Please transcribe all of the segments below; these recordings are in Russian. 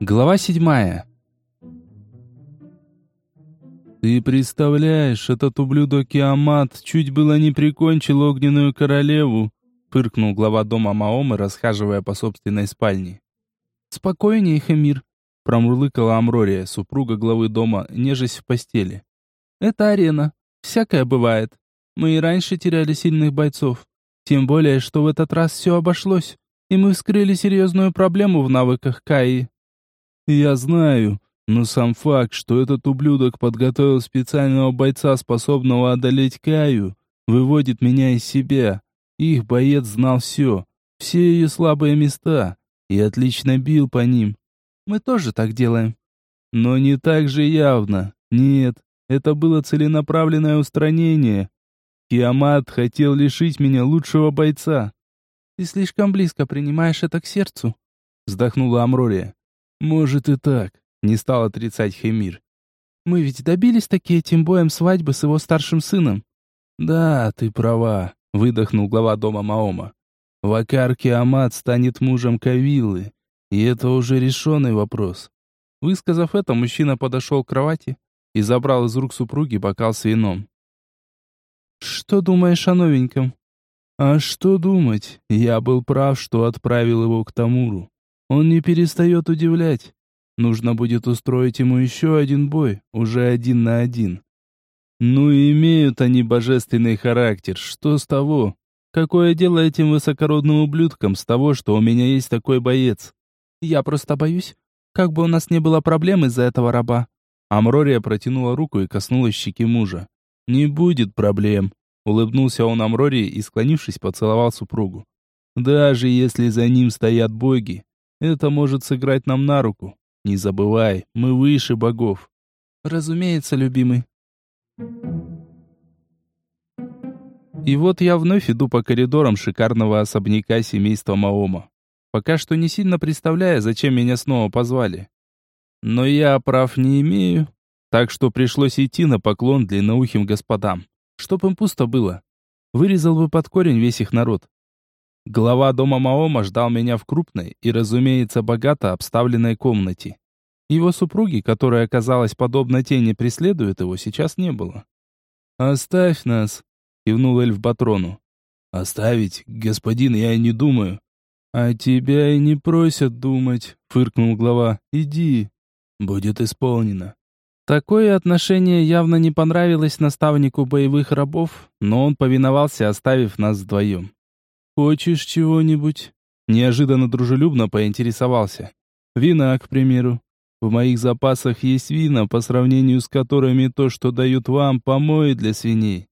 Глава седьмая. «Ты представляешь, этот ублюдок Киамат чуть было не прикончил огненную королеву», фыркнул глава дома Маомы, расхаживая по собственной спальне. «Спокойнее, Хамир», промурлыкала Амрория, супруга главы дома, нежесть в постели. «Это арена. Всякое бывает. Мы и раньше теряли сильных бойцов. Тем более, что в этот раз все обошлось, и мы вскрыли серьезную проблему в навыках Каи». «Я знаю», но сам факт, что этот ублюдок подготовил специального бойца, способного одолеть Каю, выводит меня из себя. Их боец знал все, все ее слабые места, и отлично бил по ним. Мы тоже так делаем. Но не так же явно. Нет, это было целенаправленное устранение. Киамат хотел лишить меня лучшего бойца. Ты слишком близко принимаешь это к сердцу, вздохнула Амрория. Может и так, не стал отрицать Хемир. Мы ведь добились таки этим боем свадьбы с его старшим сыном. Да, ты права, выдохнул глава дома Маома. Вакар Киамат станет мужем Кавиллы, и это уже решенный вопрос. Высказав это, мужчина подошел к кровати и забрал из рук супруги бокал с вином. «Что думаешь о новеньком?» «А что думать? Я был прав, что отправил его к Тамуру. Он не перестает удивлять. Нужно будет устроить ему еще один бой, уже один на один. Ну и имеют они божественный характер, что с того? Какое дело этим высокородным ублюдкам с того, что у меня есть такой боец? Я просто боюсь, как бы у нас не было проблем из-за этого раба. Амрория протянула руку и коснулась щеки мужа. «Не будет проблем», — улыбнулся он Амрории и, склонившись, поцеловал супругу. «Даже если за ним стоят боги, это может сыграть нам на руку. Не забывай, мы выше богов. Разумеется, любимый. И вот я вновь иду по коридорам шикарного особняка семейства Маома. Пока что не сильно представляя, зачем меня снова позвали. Но я прав не имею, так что пришлось идти на поклон длинноухим господам, чтоб им пусто было. Вырезал бы под корень весь их народ. Глава дома Маома ждал меня в крупной и, разумеется, богато обставленной комнате. Его супруги, которая оказалась подобно тени, преследует его, сейчас не было. «Оставь нас», — кивнул эльф Батрону. «Оставить, господин, я не думаю». «А тебя и не просят думать», — фыркнул глава. «Иди». «Будет исполнено». Такое отношение явно не понравилось наставнику боевых рабов, но он повиновался, оставив нас вдвоем. «Хочешь чего-нибудь?» Неожиданно дружелюбно поинтересовался. «Вина, к примеру. В моих запасах есть вина, по сравнению с которыми то, что дают вам, помои для свиней».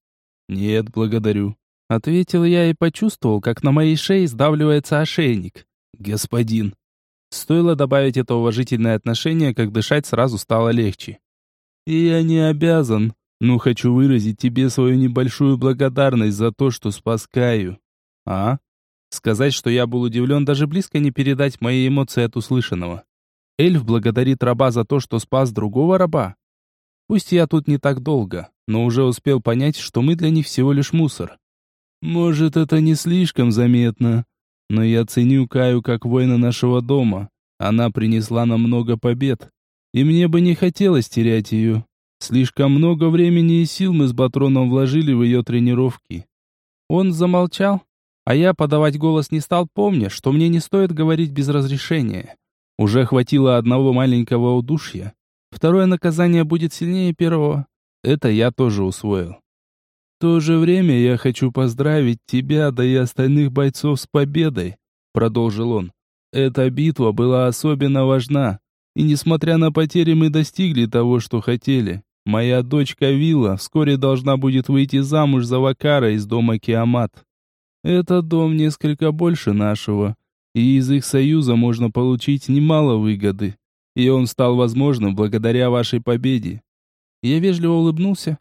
«Нет, благодарю», — ответил я и почувствовал, как на моей шее сдавливается ошейник. «Господин». Стоило добавить это уважительное отношение, как дышать сразу стало легче. «И я не обязан, но хочу выразить тебе свою небольшую благодарность за то, что спас Каю. А? Сказать, что я был удивлен, даже близко не передать мои эмоции от услышанного. Эльф благодарит раба за то, что спас другого раба. Пусть я тут не так долго, но уже успел понять, что мы для них всего лишь мусор. Может, это не слишком заметно, но я ценю Каю как воина нашего дома. Она принесла нам много побед, и мне бы не хотелось терять ее. Слишком много времени и сил мы с Батроном вложили в ее тренировки. Он замолчал, а я подавать голос не стал, помня, что мне не стоит говорить без разрешения. Уже хватило одного маленького удушья. Второе наказание будет сильнее первого. Это я тоже усвоил. В то же время я хочу поздравить тебя, да и остальных бойцов с победой, продолжил он. Эта битва была особенно важна, и несмотря на потери мы достигли того, что хотели. Моя дочка Вилла вскоре должна будет выйти замуж за Вакара из дома Киамат. Этот дом несколько больше нашего, и из их союза можно получить немало выгоды. И он стал возможным благодаря вашей победе. Я вежливо улыбнулся,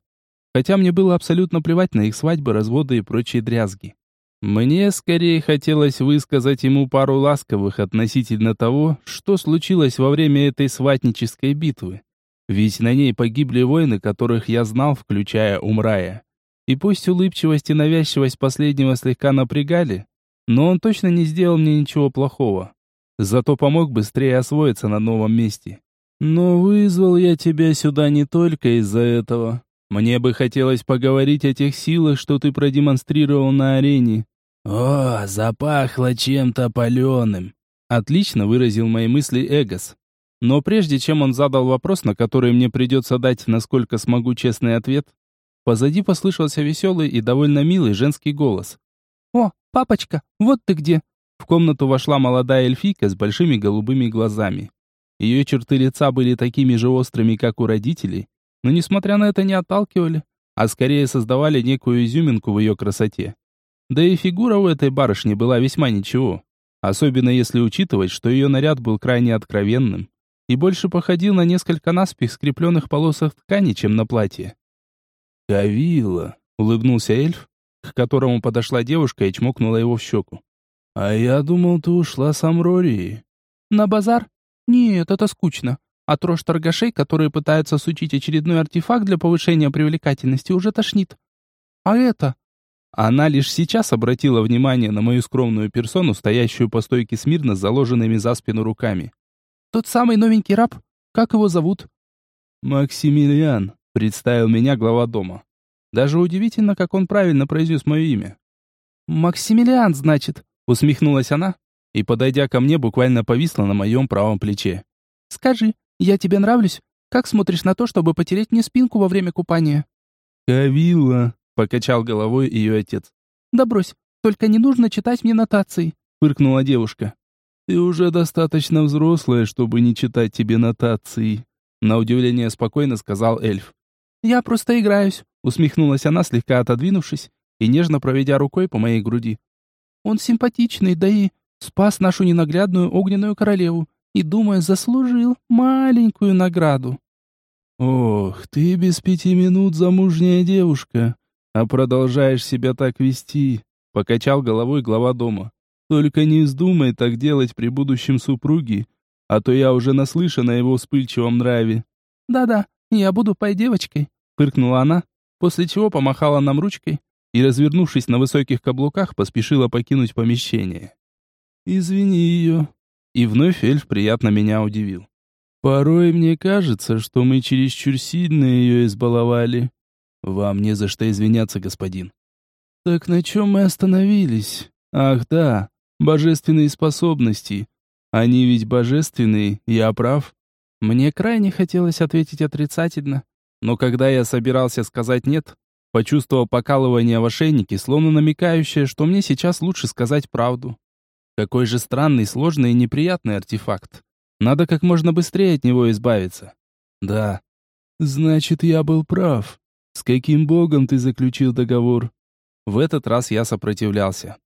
хотя мне было абсолютно плевать на их свадьбы, разводы и прочие дрязги. Мне скорее хотелось высказать ему пару ласковых относительно того, что случилось во время этой сватнической битвы. Ведь на ней погибли воины, которых я знал, включая Умрая. И пусть улыбчивость и навязчивость последнего слегка напрягали, но он точно не сделал мне ничего плохого. Зато помог быстрее освоиться на новом месте. Но вызвал я тебя сюда не только из-за этого. Мне бы хотелось поговорить о тех силах, что ты продемонстрировал на арене. О, запахло чем-то паленым. Отлично выразил мои мысли Эгос. Но прежде чем он задал вопрос, на который мне придется дать, насколько смогу, честный ответ, позади послышался веселый и довольно милый женский голос. «О, папочка, вот ты где!» В комнату вошла молодая эльфийка с большими голубыми глазами. Ее черты лица были такими же острыми, как у родителей, но, несмотря на это, не отталкивали, а скорее создавали некую изюминку в ее красоте. Да и фигура у этой барышни была весьма ничего. Особенно если учитывать, что ее наряд был крайне откровенным и больше походил на несколько наспех скрепленных полосок ткани, чем на платье. «Кавила», — улыбнулся эльф, к которому подошла девушка и чмокнула его в щеку. «А я думал, ты ушла с Амрории». «На базар? Нет, это скучно. А трожь торгашей, которые пытаются сучить очередной артефакт для повышения привлекательности, уже тошнит. А это? Она лишь сейчас обратила внимание на мою скромную персону, стоящую по стойке смирно с заложенными за спину руками. «Тот самый новенький раб? Как его зовут?» «Максимилиан», — представил меня глава дома. Даже удивительно, как он правильно произнес мое имя. «Максимилиан, значит», — усмехнулась она и, подойдя ко мне, буквально повисла на моем правом плече. «Скажи, я тебе нравлюсь? Как смотришь на то, чтобы потереть мне спинку во время купания?» «Кавилла», Покачал головой ее отец. «Да брось, только не нужно читать мне нотации», — фыркнула девушка. «Ты уже достаточно взрослая, чтобы не читать тебе нотации», — на удивление спокойно сказал эльф. «Я просто играюсь», — усмехнулась она, слегка отодвинувшись и нежно проведя рукой по моей груди. «Он симпатичный, да и спас нашу ненаглядную огненную королеву и, думаю, заслужил маленькую награду». «Ох, ты без пяти минут замужняя девушка», а продолжаешь себя так вести», — покачал головой глава дома. «Только не вздумай так делать при будущем супруге, а то я уже наслышан о его вспыльчивом нраве». «Да-да, я буду пой девочкой», — фыркнула она, после чего помахала нам ручкой и, развернувшись на высоких каблуках, поспешила покинуть помещение. «Извини ее». И вновь эльф приятно меня удивил. «Порой мне кажется, что мы чересчур сильно ее избаловали. Вам не за что извиняться, господин. Так на чем мы остановились? Ах да, божественные способности. Они ведь божественные, я прав? Мне крайне хотелось ответить отрицательно, но когда я собирался сказать «нет», почувствовал покалывание в ошейнике, словно намекающее, что мне сейчас лучше сказать правду. Какой же странный, сложный и неприятный артефакт. Надо как можно быстрее от него избавиться. Да. Значит, я был прав. С каким богом ты заключил договор? В этот раз я сопротивлялся.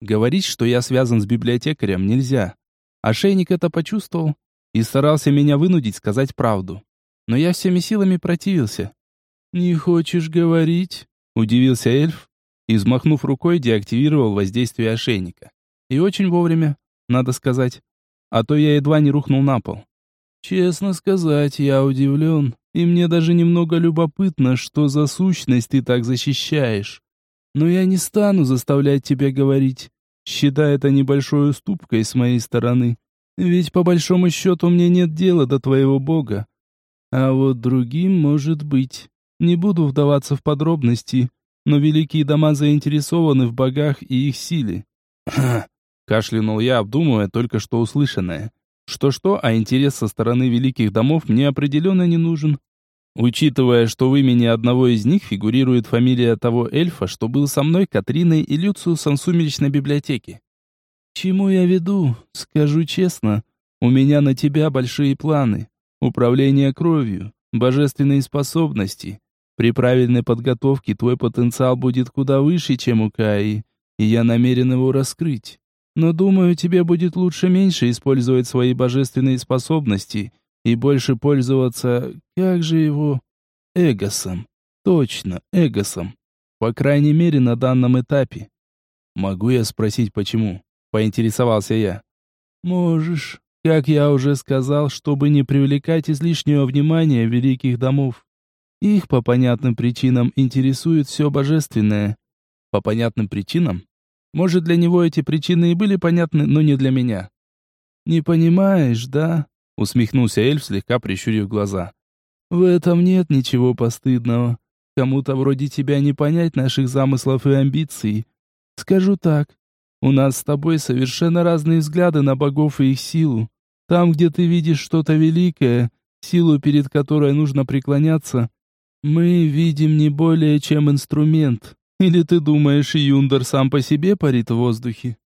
Говорить, что я связан с библиотекарем, нельзя. Ошейник это почувствовал и старался меня вынудить сказать правду. Но я всеми силами противился. «Не хочешь говорить?» — удивился эльф и, взмахнув рукой, деактивировал воздействие ошейника. И очень вовремя, надо сказать, а то я едва не рухнул на пол. «Честно сказать, я удивлен. И мне даже немного любопытно, что за сущность ты так защищаешь. Но я не стану заставлять тебя говорить. Считай это небольшой уступкой с моей стороны. Ведь по большому счету мне нет дела до твоего бога. А вот другим может быть. Не буду вдаваться в подробности, но великие дома заинтересованы в богах и их силе. Кашлянул я, обдумывая только что услышанное. Что-что, а интерес со стороны великих домов мне определенно не нужен. Учитывая, что в имени одного из них фигурирует фамилия того эльфа, что был со мной, Катриной и Люциусом сумеречной библиотеке. Чему я веду? Скажу честно, у меня на тебя большие планы. Управление кровью, божественные способности. При правильной подготовке твой потенциал будет куда выше, чем у Каи, и я намерен его раскрыть. Но думаю, тебе будет лучше меньше использовать свои божественные способности и больше пользоваться, как же его, эгосом. Точно, эгосом. По крайней мере, на данном этапе. Могу я спросить, почему? Поинтересовался я. Можешь. Как я уже сказал, чтобы не привлекать излишнего внимания великих домов. Их по понятным причинам интересует все божественное. По понятным причинам? Может, для него эти причины и были понятны, но не для меня. «Не понимаешь, да?» — усмехнулся эльф, слегка прищурив глаза. «В этом нет ничего постыдного. Кому-то вроде тебя не понять наших замыслов и амбиций. Скажу так, у нас с тобой совершенно разные взгляды на богов и их силу. Там, где ты видишь что-то великое, силу, перед которой нужно преклоняться, мы видим не более чем инструмент. Или ты думаешь, Юндер сам по себе парит в воздухе?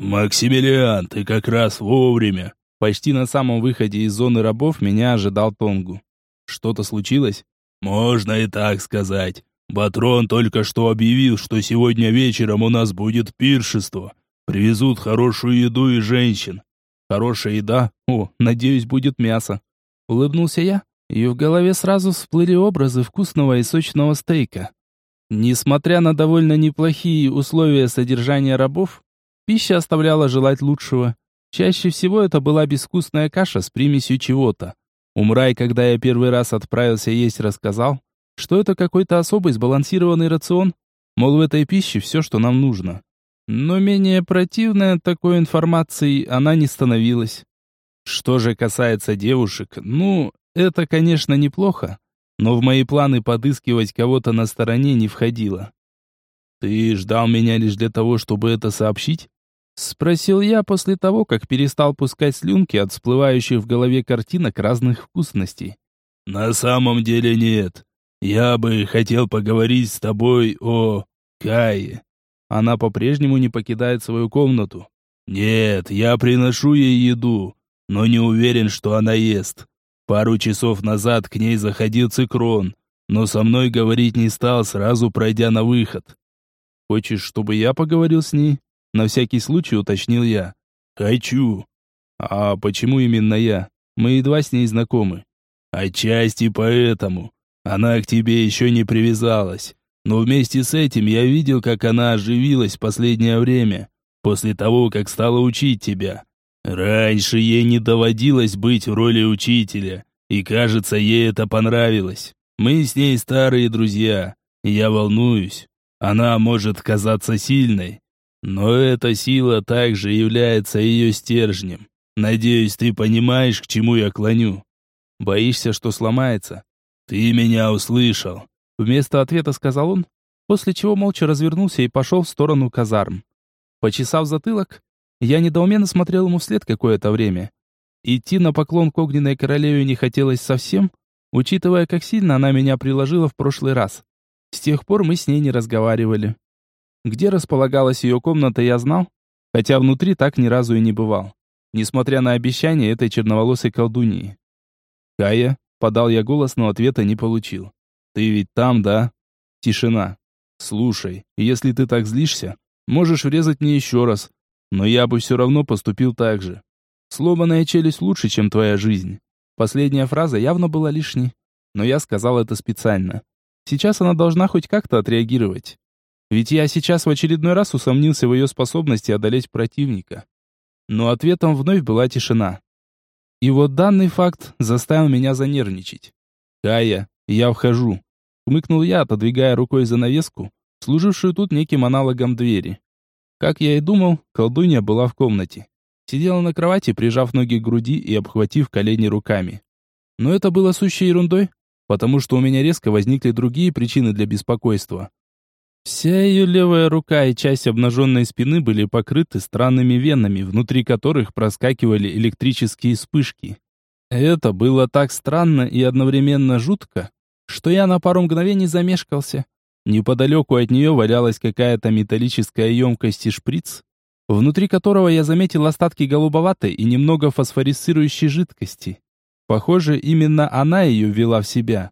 «Максимилиан, ты как раз вовремя!» Почти на самом выходе из зоны рабов меня ожидал Тонгу. «Что-то случилось?» «Можно и так сказать. Батрон только что объявил, что сегодня вечером у нас будет пиршество. Привезут хорошую еду и женщин. Хорошая еда? О, надеюсь, будет мясо. Улыбнулся я, и в голове сразу всплыли образы вкусного и сочного стейка. Несмотря на довольно неплохие условия содержания рабов, пища оставляла желать лучшего. Чаще всего это была безвкусная каша с примесью чего-то. Умрай, когда я первый раз отправился есть, рассказал, что это какой-то особый сбалансированный рацион, мол, в этой пище все, что нам нужно. Но менее противной от такой информации она не становилась. Что же касается девушек, ну, это, конечно, неплохо, но в мои планы подыскивать кого-то на стороне не входило. «Ты ждал меня лишь для того, чтобы это сообщить?» Спросил я после того, как перестал пускать слюнки от всплывающих в голове картинок разных вкусностей. «На самом деле нет. Я бы хотел поговорить с тобой о Кае. Она по-прежнему не покидает свою комнату. Нет, я приношу ей еду, но не уверен, что она ест. Пару часов назад к ней заходил Цикрон, но со мной говорить не стал, сразу пройдя на выход. Хочешь, чтобы я поговорил с ней? На всякий случай уточнил я. Хочу. А почему именно я? Мы едва с ней знакомы. Отчасти поэтому. Она к тебе еще не привязалась. Но вместе с этим я видел, как она оживилась в последнее время, после того, как стала учить тебя. Раньше ей не доводилось быть в роли учителя, и, кажется, ей это понравилось. Мы с ней старые друзья, я волнуюсь. Она может казаться сильной, но эта сила также является ее стержнем. Надеюсь, ты понимаешь, к чему я клоню. Боишься, что сломается? «Ты меня услышал!» Вместо ответа сказал он, после чего молча развернулся и пошел в сторону казарм. Почесав затылок, я недоуменно смотрел ему вслед какое-то время. Идти на поклон к огненной королеве не хотелось совсем, учитывая, как сильно она меня приложила в прошлый раз. С тех пор мы с ней не разговаривали. Где располагалась ее комната, я знал, хотя внутри так ни разу и не бывал, несмотря на обещание этой черноволосой колдуньи. «Кая, Подал я голос, но ответа не получил. «Ты ведь там, да?» Тишина. «Слушай, если ты так злишься, можешь врезать мне еще раз, но я бы все равно поступил так же. Сломанная челюсть лучше, чем твоя жизнь». Последняя фраза явно была лишней, но я сказал это специально. Сейчас она должна хоть как-то отреагировать. Ведь я сейчас в очередной раз усомнился в ее способности одолеть противника. Но ответом вновь была тишина. И вот данный факт заставил меня занервничать. «Кая, я вхожу», — хмыкнул я, отодвигая рукой занавеску, служившую тут неким аналогом двери. Как я и думал, колдунья была в комнате. Сидела на кровати, прижав ноги к груди и обхватив колени руками. Но это было сущей ерундой, потому что у меня резко возникли другие причины для беспокойства. Вся ее левая рука и часть обнаженной спины были покрыты странными венами, внутри которых проскакивали электрические вспышки. Это было так странно и одновременно жутко, что я на пару мгновений замешкался. Неподалеку от нее валялась какая-то металлическая емкость и шприц, внутри которого я заметил остатки голубоватой и немного фосфорисцирующей жидкости. Похоже, именно она ее ввела в себя.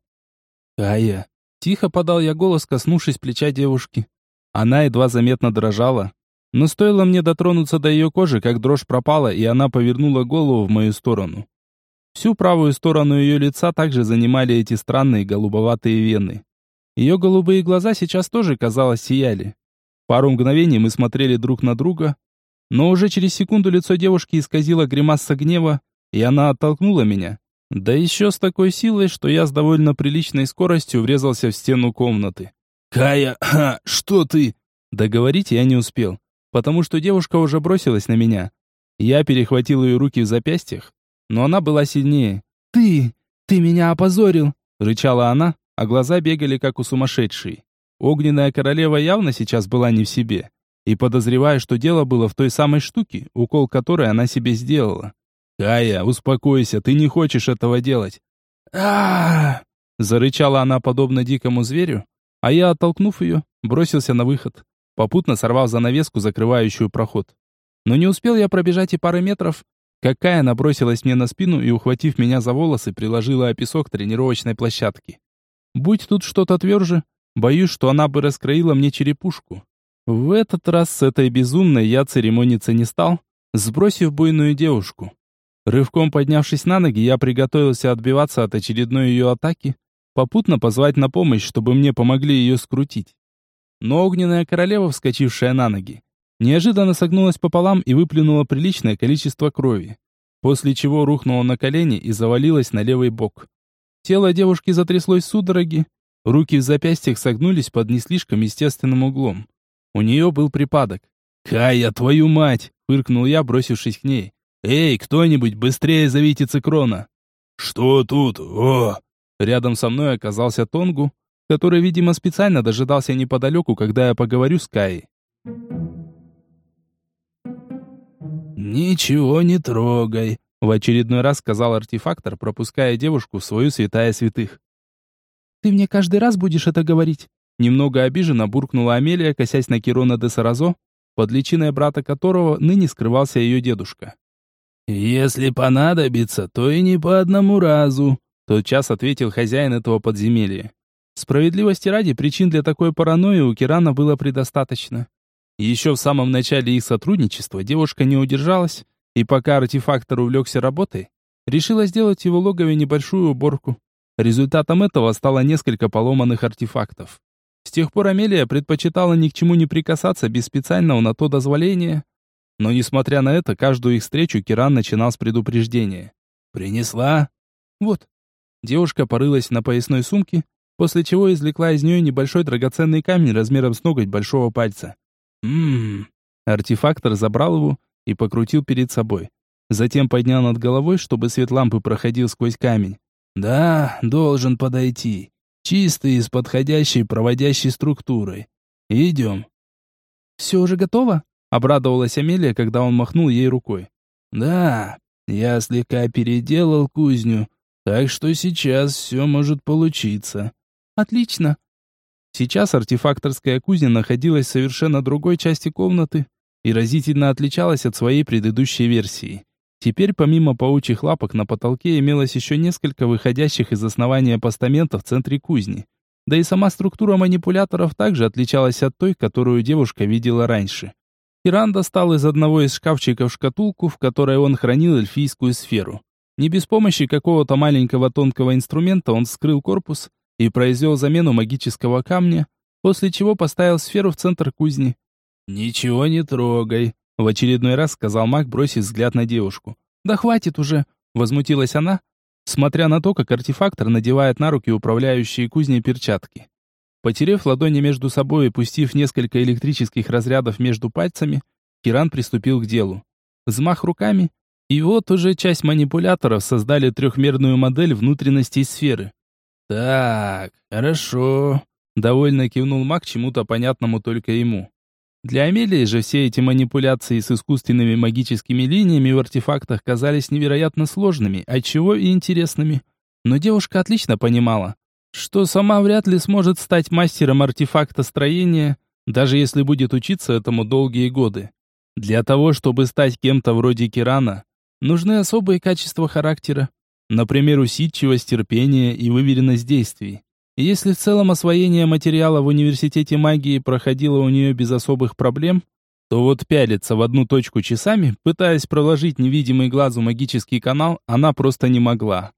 «Кая, Тихо подал я голос, коснувшись плеча девушки. Она едва заметно дрожала. Но стоило мне дотронуться до ее кожи, как дрожь пропала, и она повернула голову в мою сторону. Всю правую сторону ее лица также занимали эти странные голубоватые вены. Ее голубые глаза сейчас тоже, казалось, сияли. Пару мгновений мы смотрели друг на друга, но уже через секунду лицо девушки исказило гримаса гнева, и она оттолкнула меня. Да еще с такой силой, что я с довольно приличной скоростью врезался в стену комнаты. «Кая, ха, что ты?» Договорить я не успел, потому что девушка уже бросилась на меня. Я перехватил ее руки в запястьях, но она была сильнее. «Ты! Ты меня опозорил!» — рычала она, а глаза бегали как у сумасшедшей. Огненная королева явно сейчас была не в себе. И подозреваю, что дело было в той самой штуке, укол которой она себе сделала. «Кая, успокойся, ты не хочешь этого делать!» а Зарычала она подобно дикому зверю, а я, оттолкнув ее, бросился на выход, попутно сорвав занавеску, закрывающую проход. Но не успел я пробежать и пары метров, как Кая набросилась мне на спину и, ухватив меня за волосы, приложила о песок тренировочной площадки. Будь тут что-то тверже, боюсь, что она бы раскроила мне черепушку. В этот раз с этой безумной я церемониться не стал, сбросив буйную девушку. Рывком поднявшись на ноги, я приготовился отбиваться от очередной ее атаки, попутно позвать на помощь, чтобы мне помогли ее скрутить. Но огненная королева, вскочившая на ноги, неожиданно согнулась пополам и выплюнула приличное количество крови, после чего рухнула на колени и завалилась на левый бок. Тело девушки затряслось судороги, руки в запястьях согнулись под не слишком естественным углом. У нее был припадок. «Кая, твою мать!» — фыркнул я, бросившись к ней. «Эй, кто-нибудь, быстрее зовите Цикрона!» «Что тут? О!» Рядом со мной оказался Тонгу, который, видимо, специально дожидался неподалеку, когда я поговорю с Каей. «Ничего не трогай», — в очередной раз сказал артефактор, пропуская девушку в свою святая святых. «Ты мне каждый раз будешь это говорить?» Немного обиженно буркнула Амелия, косясь на Кирона де Саразо, под личиной брата которого ныне скрывался ее дедушка. «Если понадобится, то и не по одному разу», Тотчас ответил хозяин этого подземелья. Справедливости ради, причин для такой паранойи у Кирана было предостаточно. Еще в самом начале их сотрудничества девушка не удержалась, и пока артефактор увлекся работой, решила сделать его логове небольшую уборку. Результатом этого стало несколько поломанных артефактов. С тех пор Амелия предпочитала ни к чему не прикасаться без специального на то дозволения. Но несмотря на это, каждую их встречу Киран начинал с предупреждения. «Принесла?» «Вот, Девушка порылась на поясной сумке, после чего извлекла из нее небольшой драгоценный камень размером с ноготь большого пальца. Ммм. Артефактор забрал его и покрутил перед собой. Затем поднял над головой, чтобы свет лампы проходил сквозь камень. Да, должен подойти. Чистый, с подходящей проводящей структурой. Идем. Все уже готово? Обрадовалась Амелия, когда он махнул ей рукой. Да, я слегка переделал кузню, так что сейчас все может получиться. Отлично. Сейчас артефакторская кузня находилась в совершенно другой части комнаты и разительно отличалась от своей предыдущей версии. Теперь помимо паучьих лапок на потолке имелось еще несколько выходящих из основания постаментов в центре кузни. Да и сама структура манипуляторов также отличалась от той, которую девушка видела раньше. Иран достал из одного из шкафчиков шкатулку, в которой он хранил эльфийскую сферу. Не без помощи какого-то маленького тонкого инструмента он вскрыл корпус и произвел замену магического камня, после чего поставил сферу в центр кузни. «Ничего не трогай», — в очередной раз сказал маг, бросив взгляд на девушку. «Да хватит уже», — возмутилась она, смотря на то, как артефактор надевает на руки управляющие кузней перчатки. Потерев ладони между собой и пустив несколько электрических разрядов между пальцами, Киран приступил к делу. Взмах руками, и вот уже часть манипуляторов создали трехмерную модель внутренностей сферы. «Так, хорошо», — довольно кивнул маг чему-то понятному только ему. Для Амелии же все эти манипуляции с искусственными магическими линиями в артефактах казались невероятно сложными, отчего и интересными. Но девушка отлично понимала, что сама вряд ли сможет стать мастером артефакта строения, даже если будет учиться этому долгие годы. Для того, чтобы стать кем-то вроде Кирана, нужны особые качества характера, например, усидчивость, терпение и выверенность действий. Если в целом освоение материала в университете магии проходило у нее без особых проблем, то вот пялиться в одну точку часами, пытаясь проложить невидимый глазу магический канал, она просто не могла.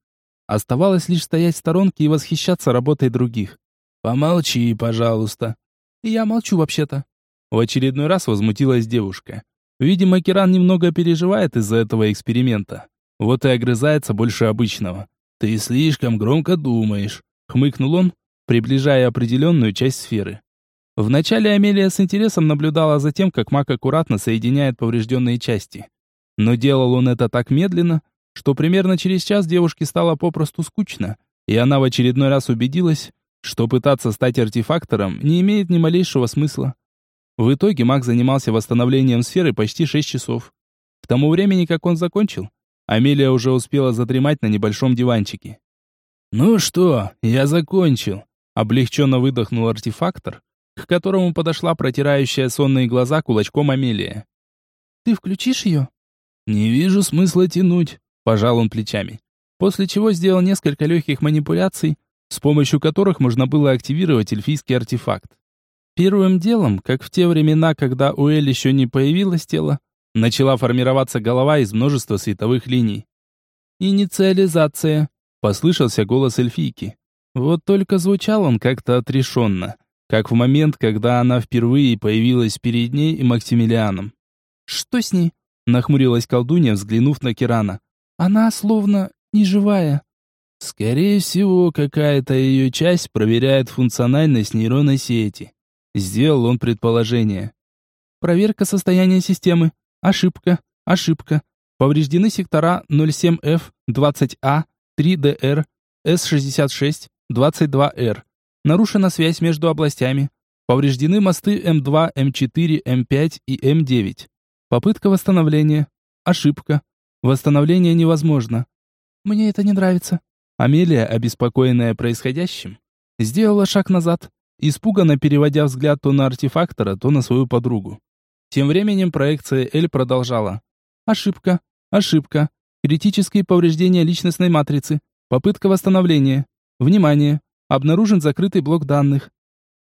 Оставалось лишь стоять в сторонке и восхищаться работой других. «Помолчи, пожалуйста». «Я молчу вообще-то». В очередной раз возмутилась девушка. Видимо, Киран немного переживает из-за этого эксперимента. Вот и огрызается больше обычного. «Ты слишком громко думаешь», — хмыкнул он, приближая определенную часть сферы. Вначале Амелия с интересом наблюдала за тем, как маг аккуратно соединяет поврежденные части. Но делал он это так медленно, что примерно через час девушке стало попросту скучно, и она в очередной раз убедилась, что пытаться стать артефактором не имеет ни малейшего смысла. В итоге маг занимался восстановлением сферы почти 6 часов. К тому времени, как он закончил, Амелия уже успела задремать на небольшом диванчике. «Ну что, я закончил», — облегченно выдохнул артефактор, к которому подошла протирающая сонные глаза кулачком Амелия. «Ты включишь ее?» «Не вижу смысла тянуть», — пожал он плечами. После чего сделал несколько легких манипуляций, с помощью которых можно было активировать эльфийский артефакт. Первым делом, как в те времена, когда у Эль еще не появилось тело, начала формироваться голова из множества световых линий. «Инициализация», — послышался голос эльфийки. Вот только звучал он как-то отрешенно как в момент, когда она впервые появилась перед ней и Максимилианом. «Что с ней?» — нахмурилась колдунья, взглянув на Кирана. «Она словно неживая». «Скорее всего, какая-то ее часть проверяет функциональность нейронной сети». Сделал он предположение. «Проверка состояния системы. Ошибка. Ошибка. Повреждены сектора 07F, 20А, 3DR, S66, 22R. Нарушена связь между областями. Повреждены мосты М2, М4, М5 и М9. Попытка восстановления. Ошибка. Восстановление невозможно. Мне это не нравится. Амелия, обеспокоенная происходящим, сделала шаг назад, испуганно переводя взгляд то на артефактора, то на свою подругу. Тем временем проекция Эль продолжала. Ошибка. Ошибка. Критические повреждения личностной матрицы. Попытка восстановления. Внимание! Обнаружен закрытый блок данных.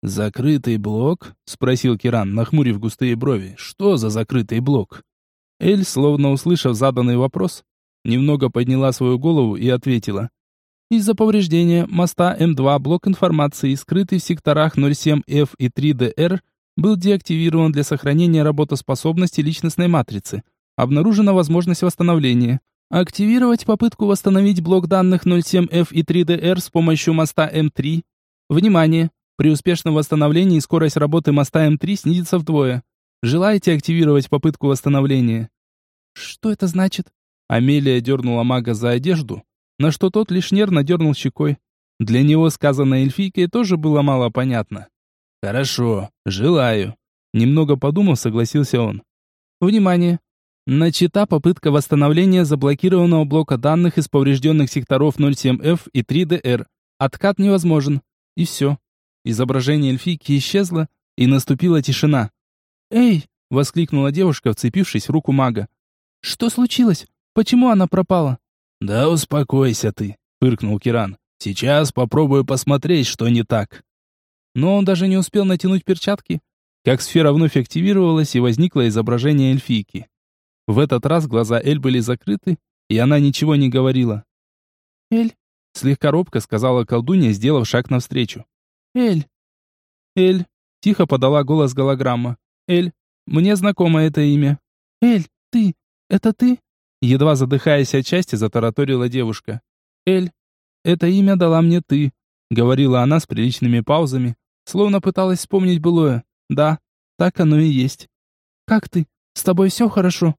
«Закрытый блок?» — спросил Киран, нахмурив густые брови. «Что за закрытый блок?» Эль, словно услышав заданный вопрос, немного подняла свою голову и ответила. Из-за повреждения моста М2 блок информации, скрытый в секторах 07F и 3DR, был деактивирован для сохранения работоспособности личностной матрицы. Обнаружена возможность восстановления. Активировать попытку восстановить блок данных 07F и 3DR с помощью моста М3. Внимание! При успешном восстановлении скорость работы моста М3 снизится вдвое. Желаете активировать попытку восстановления? Что это значит? Амелия дернула мага за одежду, на что тот лишь нервно дернул щекой. Для него сказанное эльфийкой тоже было мало понятно. «Хорошо, желаю», — немного подумав, согласился он. «Внимание! Начата попытка восстановления заблокированного блока данных из поврежденных секторов 07F и 3DR. Откат невозможен. И все. Изображение эльфийки исчезло, и наступила тишина. «Эй!» — воскликнула девушка, вцепившись в руку мага. «Что случилось? Почему она пропала?» «Да успокойся ты», — фыркнул Киран. «Сейчас попробую посмотреть, что не так». Но он даже не успел натянуть перчатки, как сфера вновь активировалась и возникло изображение эльфийки. В этот раз глаза Эль были закрыты, и она ничего не говорила. «Эль», — слегка робко сказала колдунья, сделав шаг навстречу. «Эль». «Эль», — тихо подала голос голограмма. «Эль, мне знакомо это имя». «Эль, ты, это ты?» Едва задыхаясь от счастья, затараторила девушка. «Эль, это имя дала мне ты», — говорила она с приличными паузами, словно пыталась вспомнить былое. «Да, так оно и есть». «Как ты? С тобой все хорошо?»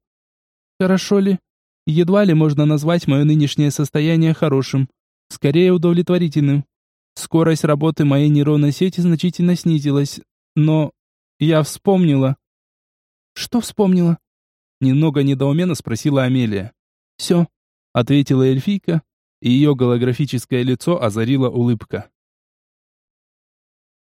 Хорошо ли? Едва ли можно назвать мое нынешнее состояние хорошим. Скорее удовлетворительным. Скорость работы моей нейронной сети значительно снизилась. Но я вспомнила. Что вспомнила? Немного недоуменно спросила Амелия. Все, ответила эльфийка, и ее голографическое лицо озарила улыбка.